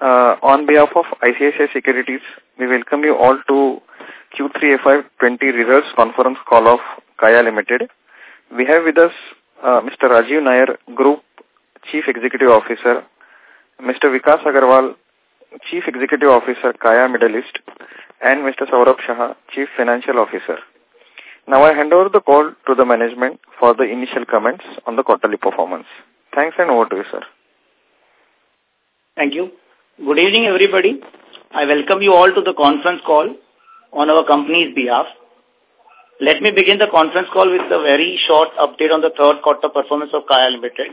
Uh, on behalf of ICICI Securities, we welcome you all to Q3 FY20 results conference call of Kaya Limited. We have with us uh, Mr. Rajiv Nair, Group Chief Executive Officer, Mr. Vikas Agarwal, Chief Executive Officer, Kaya Middle East, and Mr. Saurabh Shah, Chief Financial Officer. Now I hand over the call to the management for the initial comments on the quarterly performance. Thanks and over to you, sir. Thank you. Good evening, everybody. I welcome you all to the conference call on our company's behalf. Let me begin the conference call with a very short update on the third quarter performance of Kaya Limited,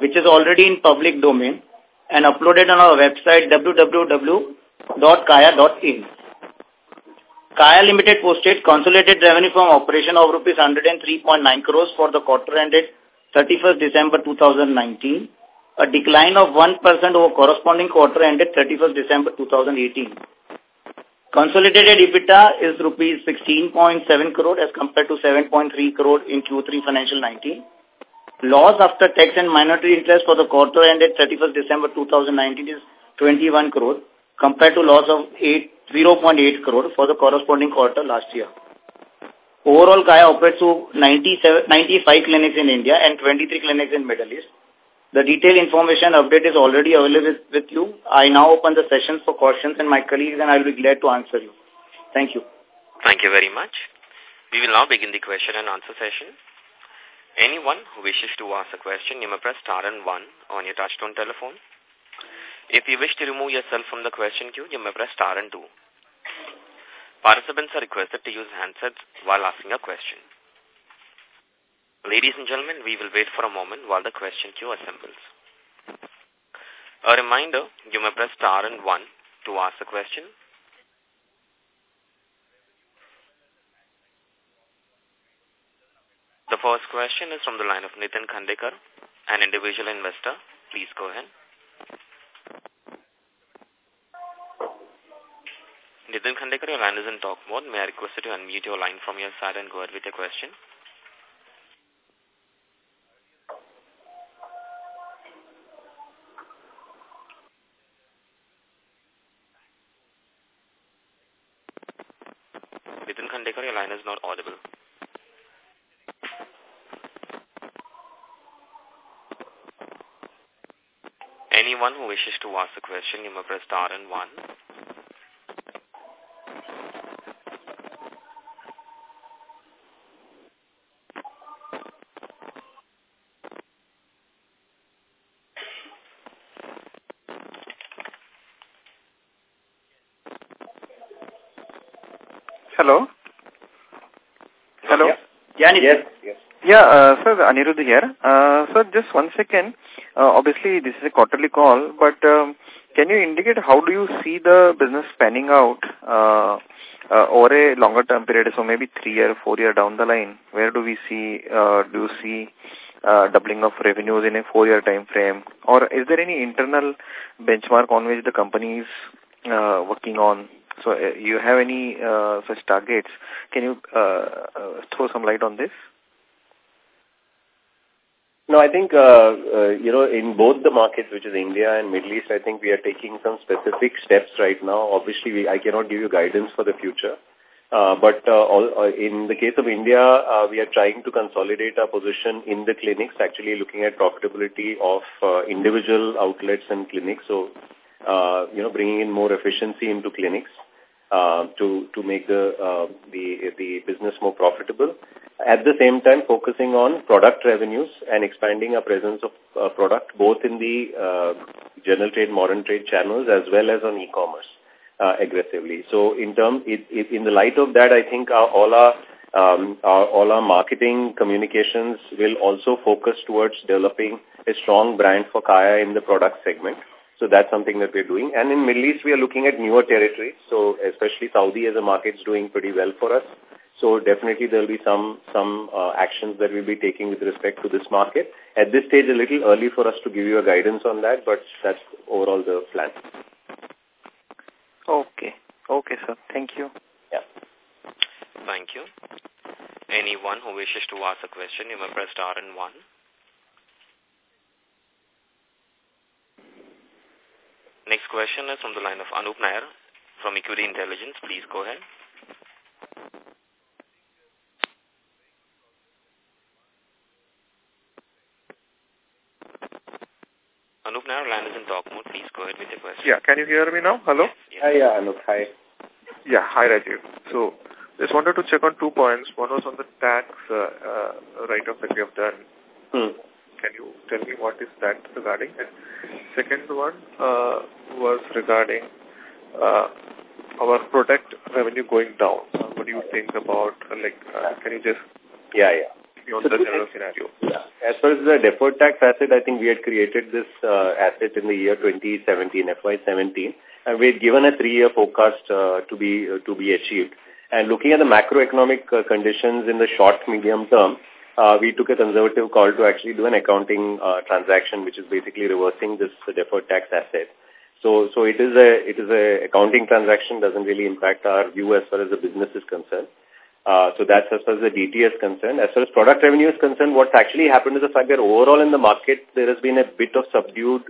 which is already in public domain and uploaded on our website www.kaya.in. Kaya Limited posted consolidated revenue from operation of rupees 103.9 crores for the quarter ended 31st December 2019 a decline of 1% over corresponding quarter ended 31st December 2018. Consolidated EBITDA is rupees 16.7 crore as compared to 7.3 crore in Q3 financial 19. Loss after tax and minority interest for the quarter ended 31st December 2019 is 21 crore compared to loss of 0.8 crore for the corresponding quarter last year. Overall, Kaya operates to 97, 95 clinics in India and 23 clinics in Middle East. The detailed information update is already available with you. I now open the session for questions and my colleagues and I will be glad to answer you. Thank you. Thank you very much. We will now begin the question and answer session. Anyone who wishes to ask a question, you may press star and one on your touchtone telephone. If you wish to remove yourself from the question queue, you may press star and two. Participants are requested to use handsets while asking a question. Ladies and gentlemen, we will wait for a moment while the question queue assembles. A reminder, you may press star and one to ask a question. The first question is from the line of Nitin Khandekar, an individual investor. Please go ahead. Nitin Khandekar, your line is in talk mode. May I request you to unmute your line from your side and go ahead with your question? your line is not audible. Anyone who wishes to ask a question, you may press star and one. Hello? Hello? Yeah, yes, yes. Yeah, uh, sir, Anirudh here. Uh, sir, just one second. Uh, obviously, this is a quarterly call, but um, can you indicate how do you see the business panning out uh, uh, over a longer term period, so maybe three year, four year down the line? Where do we see, uh, do you see uh, doubling of revenues in a four year time frame? Or is there any internal benchmark on which the company is uh, working on so uh, you have any uh, such targets? Can you uh, uh, throw some light on this? No, I think, uh, uh, you know, in both the markets, which is India and Middle East, I think we are taking some specific steps right now. Obviously, we, I cannot give you guidance for the future. Uh, but uh, all, uh, in the case of India, uh, we are trying to consolidate our position in the clinics, actually looking at profitability of uh, individual outlets and clinics. So, uh, you know, bringing in more efficiency into clinics uh, to to make the uh, the the business more profitable. At the same time, focusing on product revenues and expanding our presence of uh, product both in the uh, general trade, modern trade channels as well as on e-commerce uh, aggressively. So, in term, it, it, in the light of that, I think our, all our um, our, all our marketing communications will also focus towards developing a strong brand for Kaya in the product segment. So that's something that we're doing. And in Middle East, we are looking at newer territories. So especially Saudi as a market is doing pretty well for us. So definitely there will be some some uh, actions that we'll be taking with respect to this market. At this stage, a little early for us to give you a guidance on that, but that's overall the plan. Okay. Okay, sir. Thank you. Yeah. Thank you. Anyone who wishes to ask a question, you may press star and one. Next question is from the line of Anup Nair from Equity Intelligence. Please go ahead. Anup Nair, line is in talk mode. Please go ahead with your question. Yeah, can you hear me now? Hello? Hi, yeah, Anup. Hi. Yeah, hi, Rajiv. So, just wanted to check on two points. One was on the tax uh, uh, write-off that you have done. Hmm. Can you tell me what is that regarding? And second one uh, was regarding uh, our product revenue going down. What do you think about, uh, like, uh, can you just Yeah, yeah. So the general scenario? Yeah. As far as the deferred tax asset, I think we had created this uh, asset in the year 2017, FY17, and we had given a three-year forecast uh, to be uh, to be achieved. And looking at the macroeconomic uh, conditions in the short, medium term, uh, we took a conservative call to actually do an accounting uh, transaction, which is basically reversing this deferred tax asset. So, so it is a it is a accounting transaction. Doesn't really impact our view as far as the business is concerned. Uh, so that's as far as the DT is concerned. As far as product revenue is concerned, what's actually happened is the fact that overall in the market there has been a bit of subdued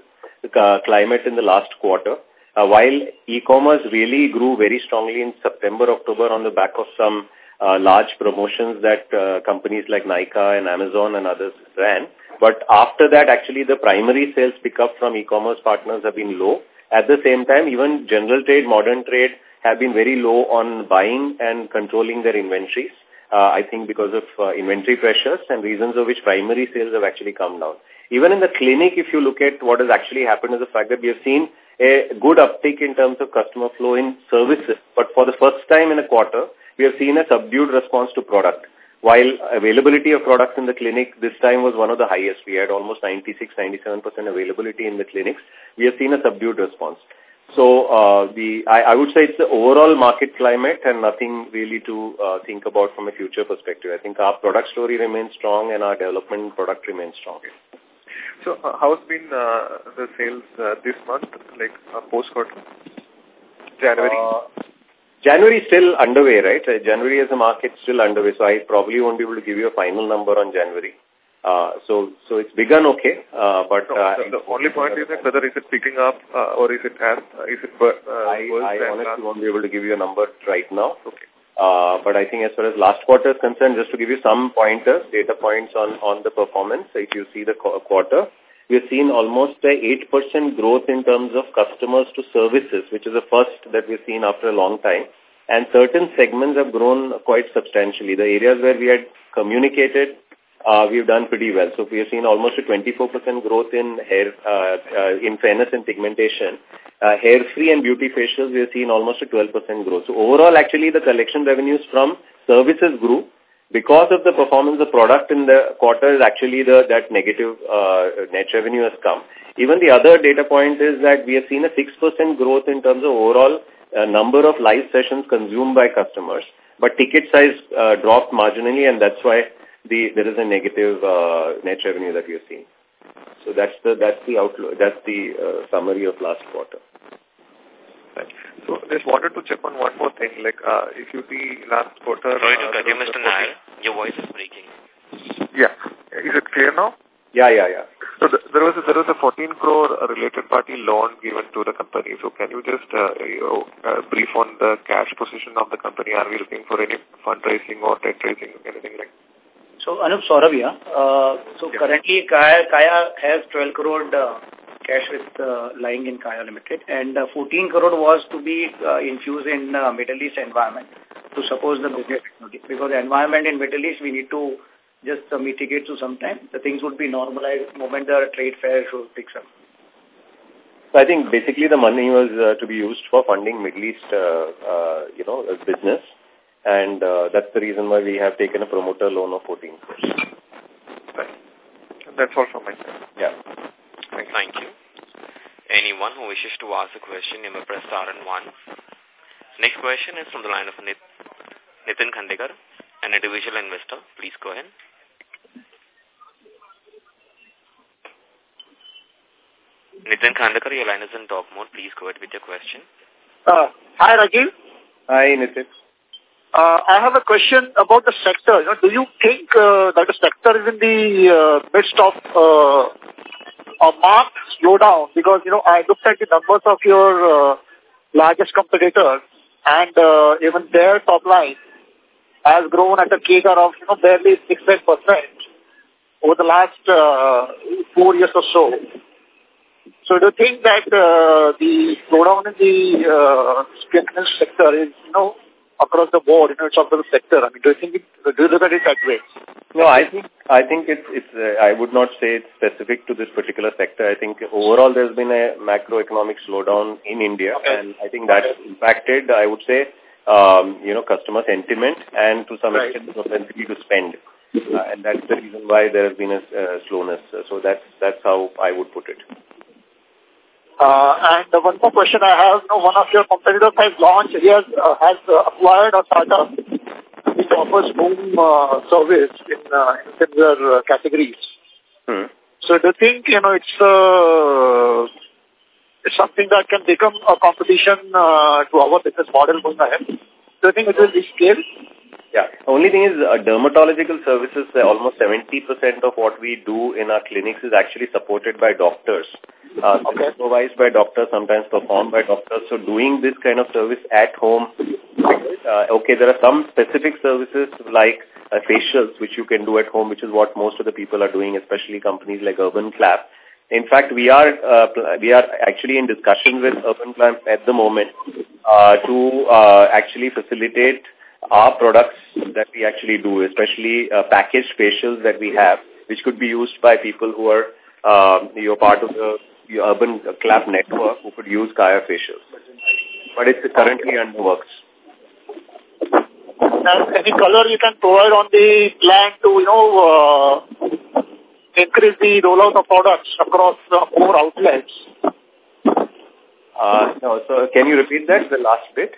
uh, climate in the last quarter. Uh, while e-commerce really grew very strongly in September, October on the back of some uh, large promotions that uh, companies like Nykaa and Amazon and others ran. But after that, actually, the primary sales pickup from e-commerce partners have been low. At the same time, even general trade, modern trade have been very low on buying and controlling their inventories. Uh, I think because of uh, inventory pressures and reasons of which primary sales have actually come down. Even in the clinic, if you look at what has actually happened is the fact that we have seen a good uptick in terms of customer flow in services. But for the first time in a quarter, we have seen a subdued response to product. While availability of products in the clinic this time was one of the highest, we had almost 96, 97% availability in the clinics, we have seen a subdued response. So uh, the I, I would say it's the overall market climate and nothing really to uh, think about from a future perspective. I think our product story remains strong and our development product remains strong. So, uh, how has been uh, the sales uh, this month, like uh, post-quarter? January? January is still underway, right? January as a market still underway, so I probably won't be able to give you a final number on January. Uh, so, so it's begun okay, uh, but no, uh, the, the only point is that whether is it picking up uh, or is it has uh, is it uh, I, I honestly last? won't be able to give you a number right now. Okay. Uh, but I think as far as last quarter is concerned, just to give you some pointers, data points on, on the performance, if you see the qu quarter, we have seen almost a 8% growth in terms of customers to services, which is the first that we've seen after a long time. And certain segments have grown quite substantially. The areas where we had communicated, uh, we've done pretty well. So we have seen almost a 24% growth in hair, uh, uh, in fairness and pigmentation. Uh, hair-free and beauty facials, we have seen almost a 12% growth. So overall, actually, the collection revenues from services grew. Because of the performance of product in the quarter, is actually the that negative uh, net revenue has come. Even the other data point is that we have seen a 6% growth in terms of overall uh, number of live sessions consumed by customers, but ticket size uh, dropped marginally, and that's why the there is a negative uh, net revenue that we have seen. So that's the that's the outlook. That's the uh, summary of last quarter. Right. So just wanted to check on one more thing. Like uh, if you see last quarter, Sorry to uh, cut you, Mr. a Nair. Your voice is breaking. Yeah, is it clear now? Yeah, yeah, yeah. So th there was a, there was a 14 crore related party loan given to the company. So can you just uh, you know, uh, brief on the cash position of the company? Are we looking for any fundraising or debt raising, anything like? That? So, Anup Saurabh here. Uh, so, Yeah. currently, Kaya, Kaya has 12 crore uh, cash with uh, lying in Kaya Limited, and uh, 14 crore was to be uh, infused in uh, Middle East environment to support the business activity. Because the environment in Middle East, we need to just uh, mitigate to some time. The things would be normalized moment the trade fair should pick up. So I think basically the money was uh, to be used for funding Middle East, uh, uh, you know, business. And uh, that's the reason why we have taken a promoter loan of 14 crores. Right. That's all from my side. Yeah. Thank you. Thank you. Anyone who wishes to ask a question, you may press star and one. Next question is from the line of Nit Nitin Khandekar, an individual investor. Please go ahead. Nitin Khandekar, your line is in talk mode. Please go ahead with your question. Uh, hi, Rajiv. Hi, Nitin. Uh, I have a question about the sector. You know, do you think uh, that the sector is in the uh, midst of uh, a marked slowdown because, you know, I looked at the numbers of your uh, largest competitors and uh, even their top line has grown at a CAGR of, you know, barely 6% over the last uh, four years or so. So do you think that uh, the slowdown in the uh, sector is, you know, across the board, you know, it's across the sector? I mean, do you think it, do you look at it that way? No, I think I think it's it's. Uh, I would not say it's specific to this particular sector. I think overall there's been a macroeconomic slowdown in India, okay. and I think that's impacted. I would say, um, you know, customer sentiment and to some Right. extent propensity to spend, uh, and that's the reason why there has been a uh, slowness. So that's that's how I would put it. Uh, and uh, one more question I have, you know, one of your competitors has launched, he has, uh, has uh, acquired a startup which offers home uh, service in, uh, in similar uh, categories. Hmm. So do you think, you know, it's, uh, it's something that can become a competition uh, to our business model going ahead? Do you think it will be scaled? Yeah. Only thing is, uh, dermatological services, uh, almost 70% of what we do in our clinics is actually supported by doctors. Uh, Okay. Supervised by doctors, sometimes performed by doctors. So doing this kind of service at home, uh, okay, there are some specific services like uh, facials, which you can do at home, which is what most of the people are doing, especially companies like Urban Clap. In fact, we are uh, we are actually in discussion with Urban Clap at the moment uh, to uh, actually facilitate our products that we actually do, especially uh, packaged facials that we have, which could be used by people who are um, you're part of the your Urban Clap network who could use Kaya facials. But it's currently under works. And any color you can provide on the plan to, you know, uh, increase the rollout of products across uh, more outlets? Uh, no, so can you repeat that, the last bit?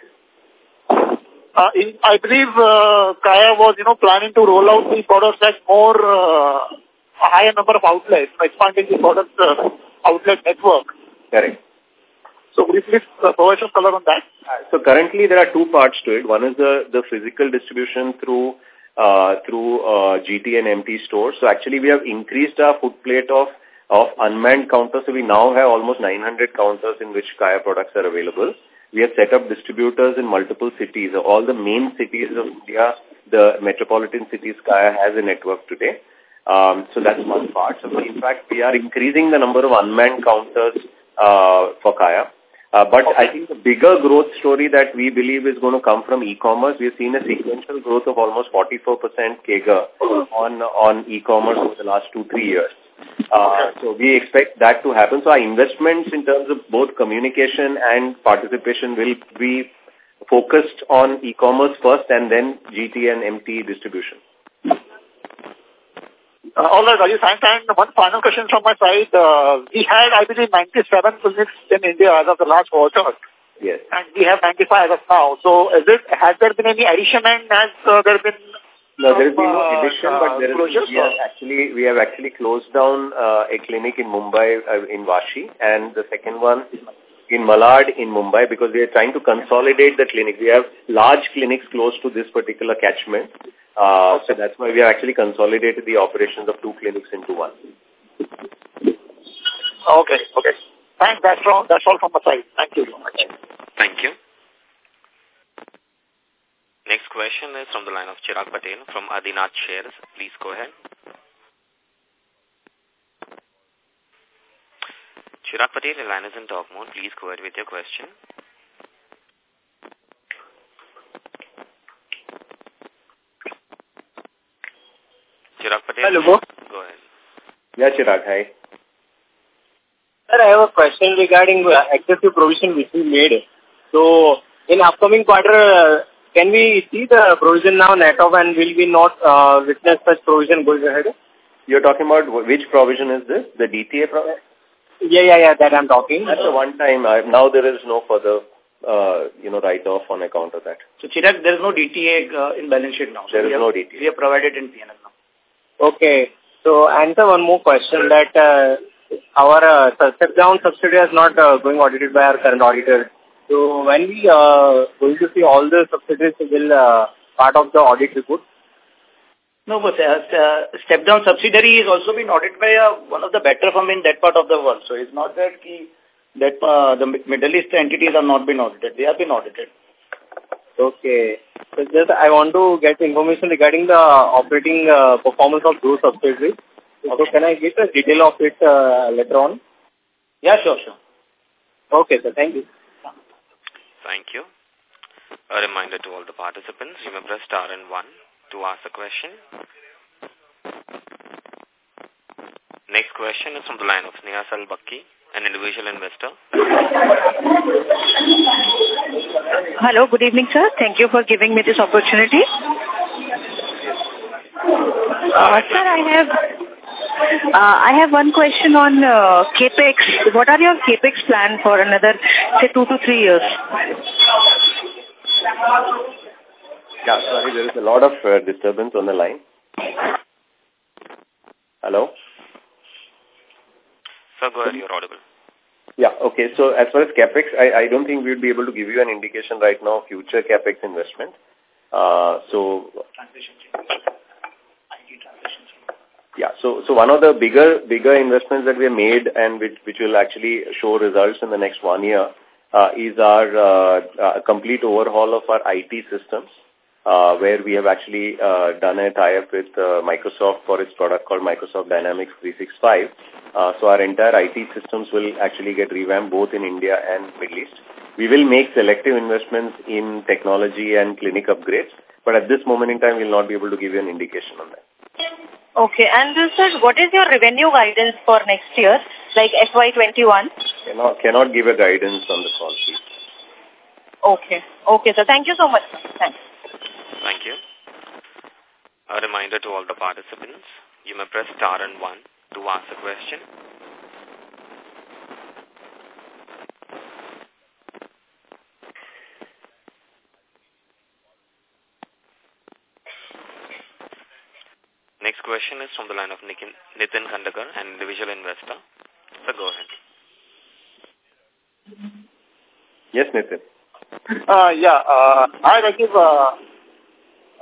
Uh, in, I believe uh, Kaya was, you know, planning to roll out the products at more, uh, a higher number of outlets, expanding the product uh, outlet network. Correct. So could you please uh, provide some color on that? So currently there are two parts to it. One is the, the physical distribution through uh, through uh, GT and MT stores. So actually we have increased our footplate of of unmanned counters. So we now have almost 900 counters in which Kaya products are available. We have set up distributors in multiple cities. All the main cities of India, the metropolitan cities, Kaya has a network today. Um, so that's one part. So in fact, we are increasing the number of unmanned counters uh, for Kaya. Uh, but I think the bigger growth story that we believe is going to come from e-commerce. We've seen a sequential growth of almost 44% CAGR on, on e-commerce over the last two, three years. Uh, so we expect that to happen. So our investments in terms of both communication and participation will be focused on e-commerce first and then GT and MT distribution. Uh, all right, Rajesh, thanks. And one final question from my side. Uh, we had, I believe, 97 clinics in India as of the last quarter, Yes. and we have 95 as of now. So is it, has there been any addition and has uh, there been No, there has been no addition, uh, but there is, closures we have actually we have actually closed down uh, a clinic in Mumbai uh, in Vashi, and the second one in Malad in Mumbai because we are trying to consolidate the clinic. We have large clinics close to this particular catchment, uh, so that's why we have actually consolidated the operations of two clinics into one. Okay, okay. Thanks. That's all, that's all from my side. Thank you so much. Thank you. Next question is from the line of Chirag Patel from Adinath Shares. Please go ahead. Chirag Patel, your line is in talk mode. Please go ahead with your question. Chirag Patel, Hello. go ahead. Yeah, Chirag, hi. Sir, I have a question regarding uh, excessive provision which we made. So, in upcoming quarter, uh, can we see the provision now net off and will we not uh, witness such provision going ahead? You're talking about which provision is this? The DTA provision? Yeah, yeah, yeah, that I'm talking. That's a one-time. Uh, now there is no further, uh, you know, write-off on account of that. So, Chirag, there is no DTA uh, in balance sheet now. So There we have, no DTA. We have provided in PNL now. Okay. So, answer one more question that uh, our uh, step-down subsidiary is not uh, going audited by our current auditor. So, when we uh, going to see all the subsidiaries will uh, part of the audit report? No, but uh, uh, step-down subsidiary is also been audited by uh, one of the better firm in that part of the world. So it's not that key that uh, the Middle East entities have not been audited. They have been audited. Okay. So just I want to get information regarding the operating uh, performance of those subsidiaries. Okay. So can I get a detail of it uh, later on? Yeah, sure, sure. Okay, sir. Thank you. Thank you. A reminder to all the participants, you may press star and one to ask a question. Next question is from the line of Sneha Salbakki, an individual investor. Hello, good evening, sir. Thank you for giving me this opportunity. Uh, sir, I have uh, I have one question on uh, capex. What are your capex plan for another, say, two to three years? Yeah, sorry, there is a lot of uh, disturbance on the line. Hello? Sir, go ahead, you're audible. Yeah, okay. So as far as capex, I, I don't think we would be able to give you an indication right now of future capex investment. Uh, so, yeah, so so one of the bigger bigger investments that we have made and which which will actually show results in the next one year uh, is our uh, uh, complete overhaul of our IT systems uh, where we have actually uh, done a tie-up with uh, Microsoft for its product called Microsoft Dynamics 365. Uh, so our entire IT systems will actually get revamped both in India and Middle East. We will make selective investments in technology and clinic upgrades, but at this moment in time, we'll not be able to give you an indication on that. Okay, and uh, sir, what is your revenue guidance for next year, like FY21? Cannot, cannot give a guidance on the call, please. Okay, okay, sir. Thank you so much. Thanks. Thank you. A reminder to all the participants, you may press star and one to ask a question. Next question is from the line of Nitin, Nitin Khandekar, an individual investor. So go ahead. Yes, Nitin. Uh, yeah, uh, hi Rajiv. Uh,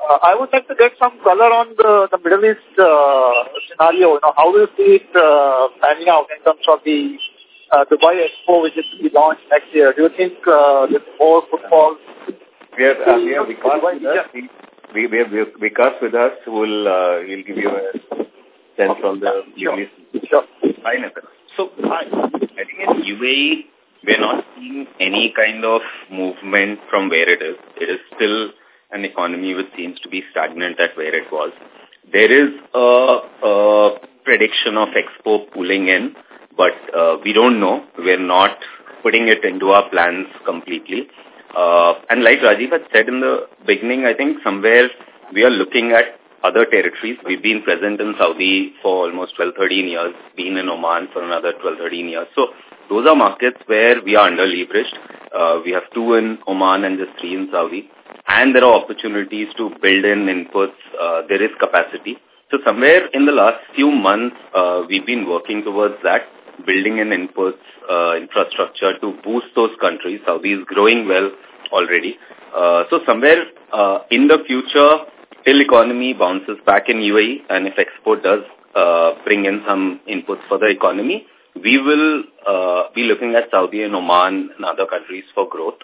uh, I would like to get some color on the, the Middle East uh, scenario. You know, how do you see it uh, panning out in terms of the uh, Dubai Expo, which is to be launched next year? Do you think uh, there's more footfall? We have, uh, we have Vikas with us. We, we have Vikas with us who will uh, he'll give you a sense from the. Middle East. Sure. So, I, I think in UAE, we're not seeing any kind of movement from where it is. It is still an economy which seems to be stagnant at where it was. There is a, a prediction of expo pulling in, but uh, we don't know. We're not putting it into our plans completely. Uh, and like Rajiv had said in the beginning, I think somewhere we are looking at other territories. We've been present in Saudi for almost 12, 13 years, been in Oman for another 12, 13 years. So those are markets where we are under-leveraged. Uh, we have two in Oman and just three in Saudi. And there are opportunities to build in inputs. Uh, there is capacity. So somewhere in the last few months, uh, we've been working towards that, building in inputs, uh, infrastructure to boost those countries. Saudi is growing well already. Uh, so somewhere uh, in the future, till economy bounces back in UAE and if expo does uh, bring in some inputs for the economy, we will uh, be looking at Saudi and Oman and other countries for growth.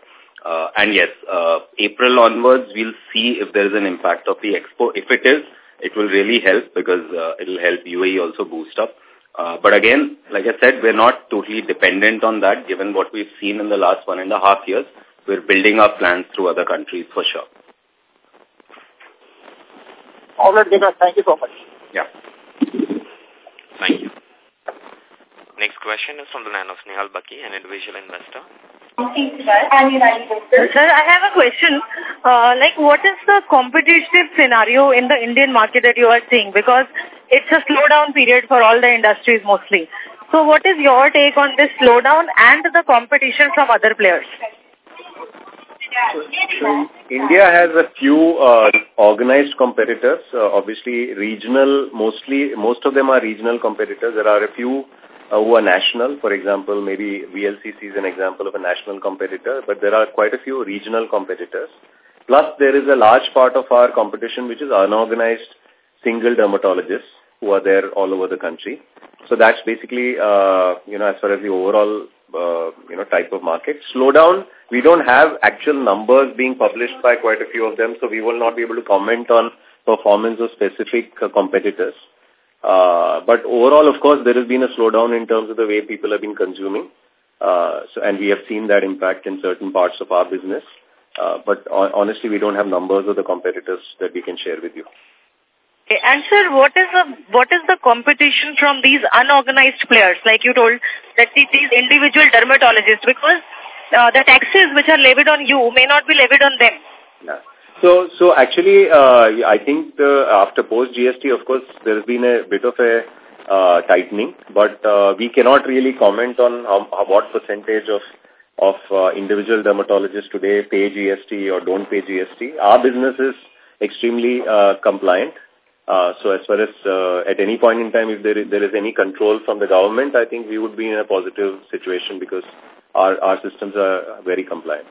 Uh, and yes, uh, April onwards, we'll see if there is an impact of the expo. If it is, it will really help because uh, it will help UAE also boost up. Uh, but again, like I said, we're not totally dependent on that given what we've seen in the last one and a half years. We're building our plans through other countries for sure. All right, Vikas, thank you so much. Yeah. Thank you. Next question is from the line of Snehal Baki, an individual investor. Sir, I have a question. Uh, like, what is the competitive scenario in the Indian market that you are seeing? Because it's a slowdown period for all the industries mostly. So what is your take on this slowdown and the competition from other players? India has a few uh, organized competitors. Uh, obviously, regional, mostly, most of them are regional competitors. There are a few uh, who are national. For example, maybe VLCC is an example of a national competitor, but there are quite a few regional competitors. Plus, there is a large part of our competition which is unorganized single dermatologists who are there all over the country. So that's basically, uh, you know, as far as the overall, uh, you know, type of market. Slowdown, we don't have actual numbers being published by quite a few of them, so we will not be able to comment on performance of specific uh, competitors. Uh, but overall, of course, there has been a slowdown in terms of the way people have been consuming. Uh, so, and we have seen that impact in certain parts of our business. Uh, but honestly, we don't have numbers of the competitors that we can share with you. Okay. And sir, what is the what is the competition from these unorganized players? Like you told that these individual dermatologists, because uh, the taxes which are levied on you may not be levied on them. Yeah. So, so actually, uh, I think the, after post GST, of course, there has been a bit of a uh, tightening, but uh, we cannot really comment on how, what percentage of of uh, individual dermatologists today pay GST or don't pay GST. Our business is extremely uh, compliant. Uh, so as far as uh, at any point in time, if there is, there is any control from the government, I think we would be in a positive situation because our, our systems are very compliant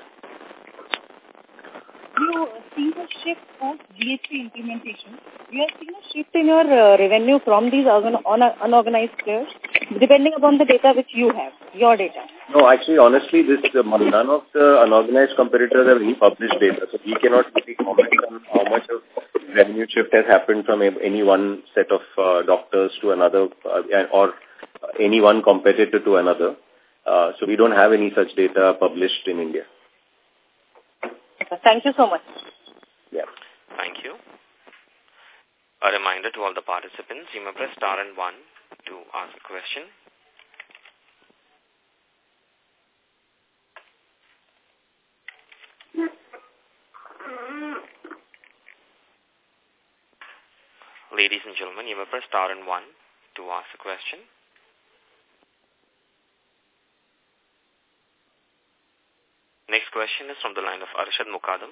you see the shift post GST implementation, you have seen a shift in your uh, revenue from these unorganized players, depending upon the data which you have, your data? No, actually, honestly, this uh, none of the unorganized competitors have republished data, so we cannot really comment on how much of revenue shift has happened from any one set of uh, doctors to another, uh, or any one competitor to another. Uh, so we don't have any such data published in India. Thank you so much. Yeah. Thank you. A reminder to all the participants, you may press star and one to ask a question. Ladies and gentlemen, you may press star and one to ask a question. Next question is from the line of Arshad Mukadam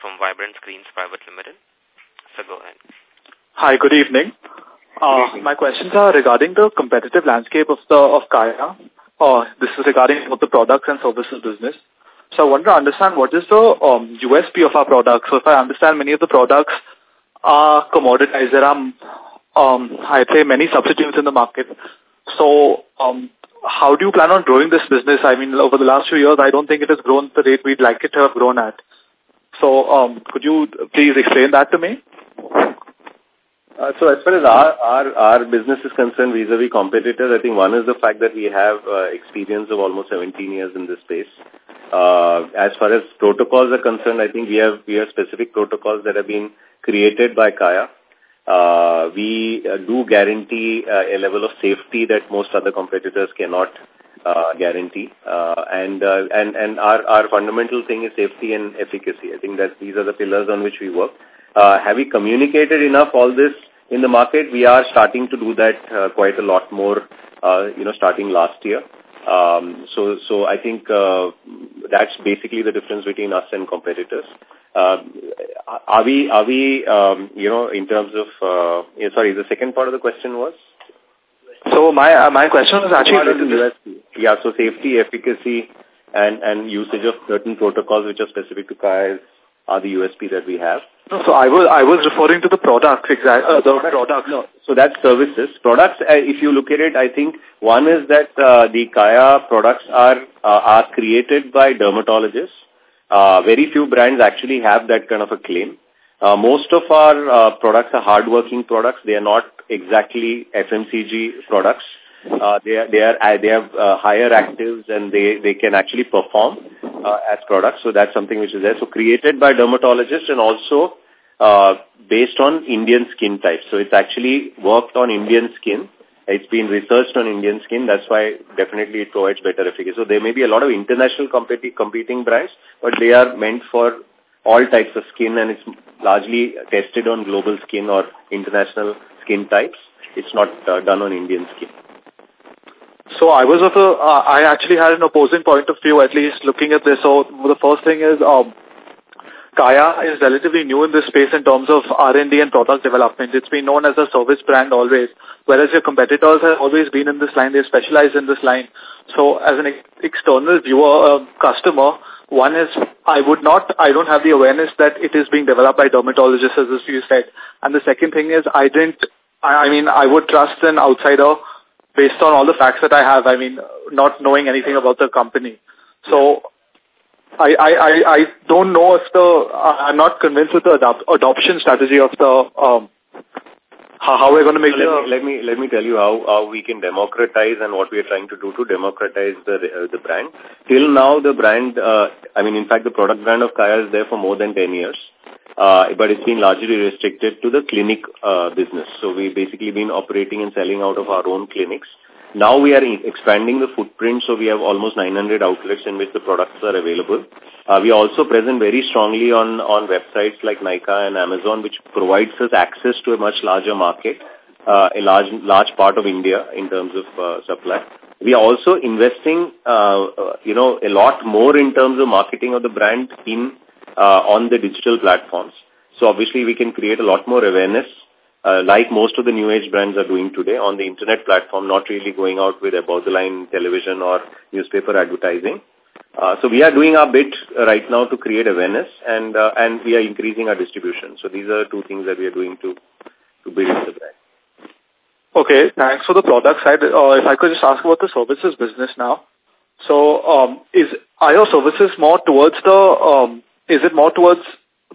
from Vibrant Screens Private Limited. So go ahead. Hi, good evening. Uh, my questions are regarding the competitive landscape of the of Kaya. Uh, this is regarding both the products and services business. So I want to understand what is the um, USP of our products. So if I understand many of the products are commoditized, there are, um, I'd say, many substitutes in the market. So um, how do you plan on growing this business? I mean, over the last few years, I don't think it has grown the rate we'd like it to have grown at. So, um, could you please explain that to me? Uh, so as far as our, our, our business is concerned vis-a-vis -vis competitors, I think one is the fact that we have uh, experience of almost 17 years in this space. Uh, as far as protocols are concerned, I think we have, we have specific protocols that have been created by Kaya uh, we uh, do guarantee uh, a level of safety that most other competitors cannot uh, guarantee. Uh, and, uh, and, and our, our fundamental thing is safety and efficacy. I think that these are the pillars on which we work. Uh, have we communicated enough all this in the market? We are starting to do that uh, quite a lot more, uh, you know, starting last year. Um, so, so I think uh, that's basically the difference between us and competitors. Uh, are we, are we, um, you know, in terms of, uh, sorry, the second part of the question was? So my uh, my question was actually related to USP. Yeah, so safety, efficacy, and and usage of certain protocols which are specific to cars are the USP that we have. No, so I was I was referring to the products exactly. Uh, the products. No, so that's services. Products. Uh, if you look at it, I think one is that uh, the Kaya products are uh, are created by dermatologists uh, very few brands actually have that kind of a claim. Uh, most of our uh, products are hardworking products. They are not exactly FMCG products. Uh, they are they are they have uh, higher actives and they they can actually perform uh, as products. So that's something which is there. So created by dermatologists and also uh, based on Indian skin type. So it's actually worked on Indian skin it's been researched on Indian skin. That's why definitely it provides better efficacy. So there may be a lot of international competi competing brands, but they are meant for all types of skin and it's largely tested on global skin or international skin types. It's not uh, done on Indian skin. So I was of a, uh, I actually had an opposing point of view, at least looking at this. So the first thing is, um, Kaya is relatively new in this space in terms of R&D and product development. It's been known as a service brand always, whereas your competitors have always been in this line. They specialize in this line. So as an ex external viewer, uh, customer, One is I would not, I don't have the awareness that it is being developed by dermatologists, as you said. And the second thing is I didn't, I, I mean, I would trust an outsider based on all the facts that I have. I mean, not knowing anything about the company. So I, I, I, I don't know if the, I'm not convinced with the adopt, adoption strategy of the, um, how, how we're going to make so let, me, let me let me tell you how, how we can democratize and what we are trying to do to democratize the uh, the brand. Till now, the brand, uh, I mean, in fact, the product brand of Kaya is there for more than 10 years. Uh, but it's been largely restricted to the clinic uh, business. So we've basically been operating and selling out of our own clinics. Now we are expanding the footprint, so we have almost 900 outlets in which the products are available. Uh, we are also present very strongly on, on websites like Nykaa and Amazon, which provides us access to a much larger market, uh, a large large part of India in terms of uh, supply. We are also investing, uh, uh, you know, a lot more in terms of marketing of the brand in on the digital platforms. So obviously we can create a lot more awareness uh, like most of the new age brands are doing today on the internet platform, not really going out with a borderline television or newspaper advertising. Uh, so we are doing our bit right now to create awareness and uh, and we are increasing our distribution. So these are two things that we are doing to to build the brand. Okay, thanks for the product side. Uh, if I could just ask about the services business now. So, um, is are your services more towards the um, is it more towards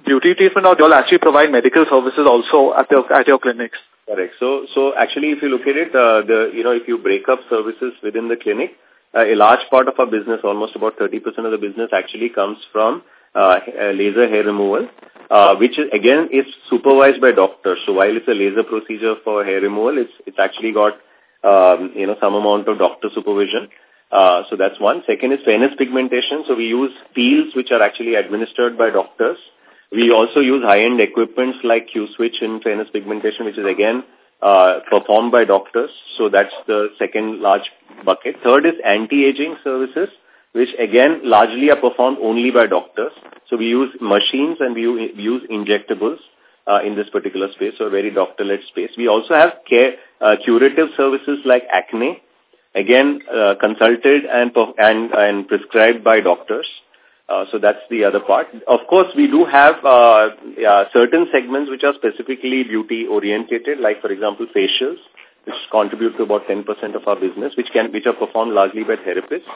beauty treatment or do you actually provide medical services also at your, at your clinics? Correct. So, so actually if you look at it, uh, the, you know, if you break up services within the clinic, uh, a large part of our business, almost about 30% of the business actually comes from uh, laser hair removal, uh, which is, again is supervised by doctors. So while it's a laser procedure for hair removal, it's, it's actually got, um, you know, some amount of doctor supervision. Uh, so that's one. Second is fairness pigmentation. So we use peels which are actually administered by doctors. We also use high-end equipments like Q-switch in fairness pigmentation, which is again uh, performed by doctors. So that's the second large bucket. Third is anti-aging services, which again largely are performed only by doctors. So we use machines and we use injectables uh, in this particular space, so a very doctor-led space. We also have care, uh, curative services like acne, again uh, consulted and, and, and prescribed by doctors. Uh, so that's the other part. Of course, we do have uh, yeah, certain segments which are specifically beauty orientated, like for example facials, which contribute to about 10% of our business, which can which are performed largely by therapists.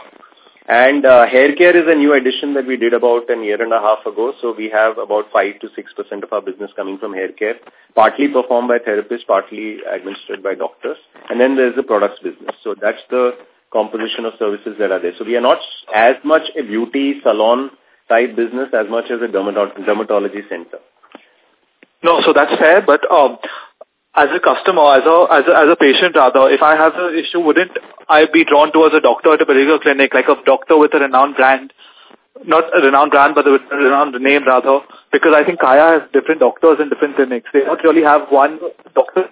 And uh, hair care is a new addition that we did about a year and a half ago. So we have about 5 to 6% of our business coming from hair care, partly performed by therapists, partly administered by doctors. And then there's the products business. So that's the composition of services that are there. So we are not as much a beauty salon type business as much as a dermatology center. No, so that's fair, but um, as a customer, as a, as a as a patient rather, if I have an issue, wouldn't I be drawn towards a doctor at a particular clinic, like a doctor with a renowned brand, not a renowned brand, but a renowned name rather, because I think Kaya has different doctors in different clinics. They don't really have one doctor.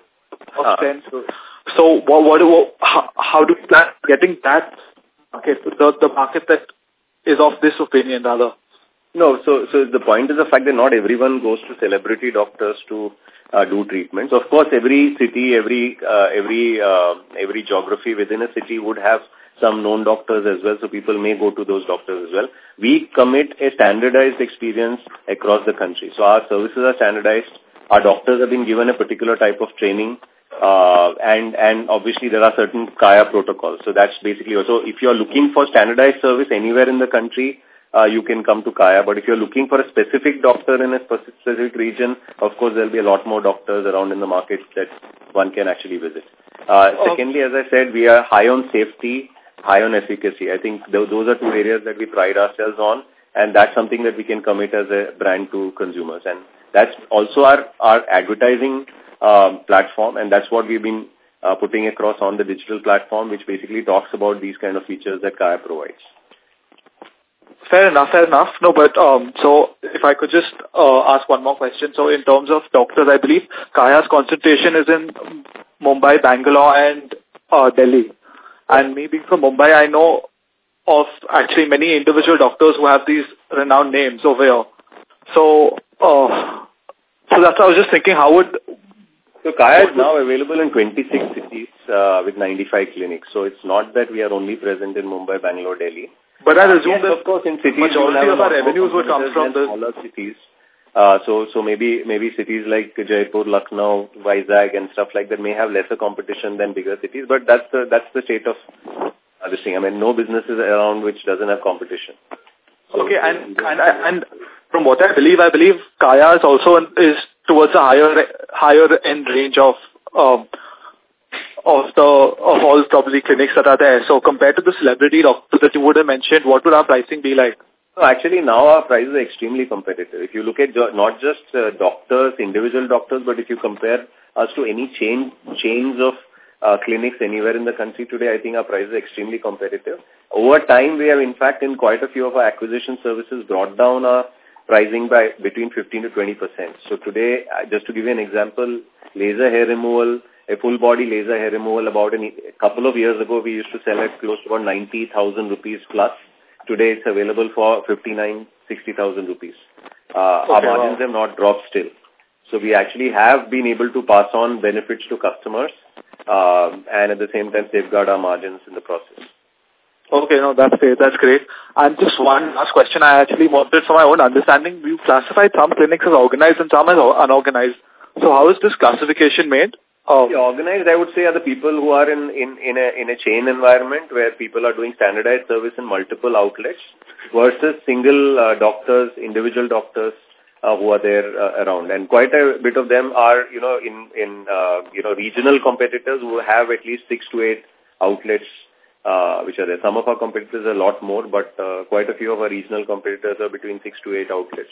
Uh, so, so what, what, what how, how do you plan getting that market, the, the market that is of this opinion rather? No, so so the point is the fact that not everyone goes to celebrity doctors to uh, do treatments. Of course, every city, every uh, every uh, every geography within a city would have some known doctors as well, so people may go to those doctors as well. We commit a standardized experience across the country. So our services are standardized. Our doctors have been given a particular type of training uh, and and obviously there are certain Kaya protocols. So that's basically also if you are looking for standardized service anywhere in the country, uh, you can come to Kaya. But if you're looking for a specific doctor in a specific region, of course there'll be a lot more doctors around in the market that one can actually visit. Uh, oh. Secondly, as I said, we are high on safety, high on efficacy. I think th those are two areas that we pride ourselves on, and that's something that we can commit as a brand to consumers. And that's also our, our advertising um, platform, and that's what we've been uh, putting across on the digital platform, which basically talks about these kind of features that Kaya provides. Fair enough, fair enough. No, but um, so if I could just uh, ask one more question. So in terms of doctors, I believe Kaya's concentration is in Mumbai, Bangalore, and uh, Delhi. And me being from Mumbai, I know of actually many individual doctors who have these renowned names over here. So, uh, so that's what I was just thinking, how would so Kaya is now available in 26 cities uh, with 95 clinics. So it's not that we are only present in Mumbai, Bangalore, Delhi. But I assume yes, that of course, in cities, majority of our revenues would come from the smaller cities. Uh, so, so maybe maybe cities like Jaipur, Lucknow, Vizag, and stuff like that may have lesser competition than bigger cities. But that's the that's the state of uh, this thing. I mean, no business is around which doesn't have competition. So, okay, and and and from what I believe, I believe Kaya is also in, is towards a higher higher end range of um, of the of all probably clinics that are there. So compared to the celebrity doctors that you would have mentioned, what would our pricing be like? Actually now our prices are extremely competitive. If you look at not just uh, doctors, individual doctors, but if you compare us to any chain chains of uh, clinics anywhere in the country today, I think our prices are extremely competitive. Over time, we have in fact in quite a few of our acquisition services brought down our pricing by between 15 to 20 percent. So today, uh, just to give you an example, laser hair removal, a full body laser hair removal about an, a couple of years ago, we used to sell at close to about 90,000 rupees plus. Today it's available for 59, 60,000 rupees. Uh, okay, our margins wow. have not dropped still. So we actually have been able to pass on benefits to customers um, and at the same time safeguard our margins in the process. Okay, no, that's great. That's great. And just one last question I actually wanted for my own understanding. You classified some clinics as organized and some as unorganized. So how is this classification made? Oh. The organized, I would say, are the people who are in, in, in, a, in a chain environment where people are doing standardized service in multiple outlets versus single uh, doctors, individual doctors uh, who are there uh, around. And quite a bit of them are, you know, in, in uh, you know, regional competitors who have at least six to eight outlets uh, which are there. Some of our competitors are a lot more, but uh, quite a few of our regional competitors are between six to eight outlets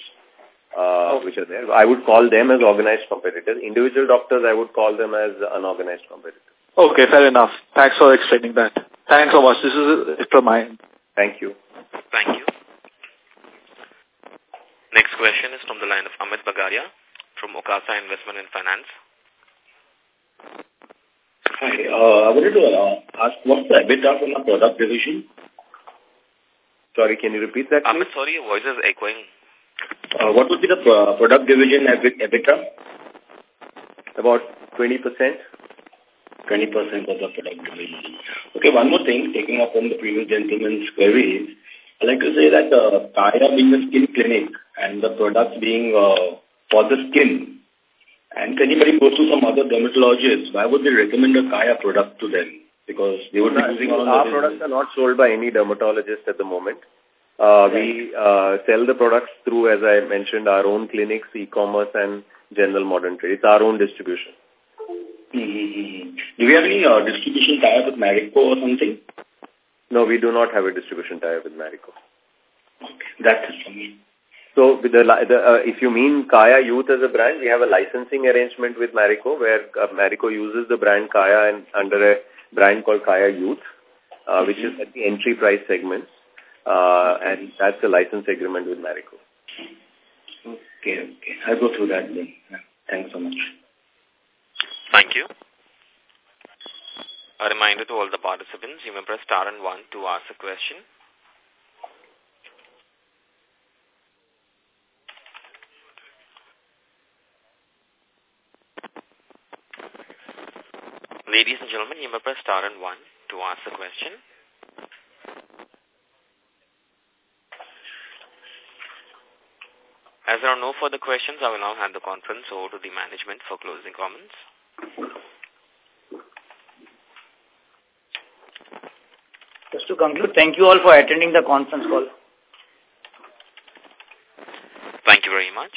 uh, which are there. I would call them as organized competitors. Individual doctors, I would call them as unorganized competitors. Okay, fair enough. Thanks for explaining that. Thanks so much. This is it from my end. Thank you. Thank you. Next question is from the line of Amit Bagaria from Okasa Investment and Finance. Hi, uh, I wanted to uh, ask what's the EBITDA from the product division? Sorry, can you repeat that? Amit, sorry, your voice is echoing. Uh, what would be the product division EBITDA? About 20%. 20% of the product division. Okay, one more thing, taking up on the previous gentleman's queries. I'd like to say that uh, Kaya being a skin clinic and the products being uh, for the skin, and anybody goes to some other dermatologists, why would they recommend a Kaya product to them? Because they would be using Our products are not sold by any dermatologist at the moment. Uh, we uh, sell the products through, as I mentioned, our own clinics, e-commerce and general modern trade. It's our own distribution. Mm -hmm. Do we have any uh, distribution tie-up with Marico or something? No, we do not have a distribution tie-up with Marico. Okay, that's it for me. So, with the, the uh, if you mean Kaya Youth as a brand, we have a licensing arrangement with Marico where uh, Marico uses the brand Kaya and under a brand called Kaya Youth, uh, mm -hmm. which is at the entry price segments uh, and that's the license agreement with Marico. Okay, okay. I'll go through that then. Thanks so much. Thank you. A reminder to all the participants, you may press star and one to ask a question. Ladies and gentlemen, you may press star and one to ask a question. As there are no further questions, I will now hand the conference over to the management for closing comments. Just to conclude, thank you all for attending the conference call. Thank you very much.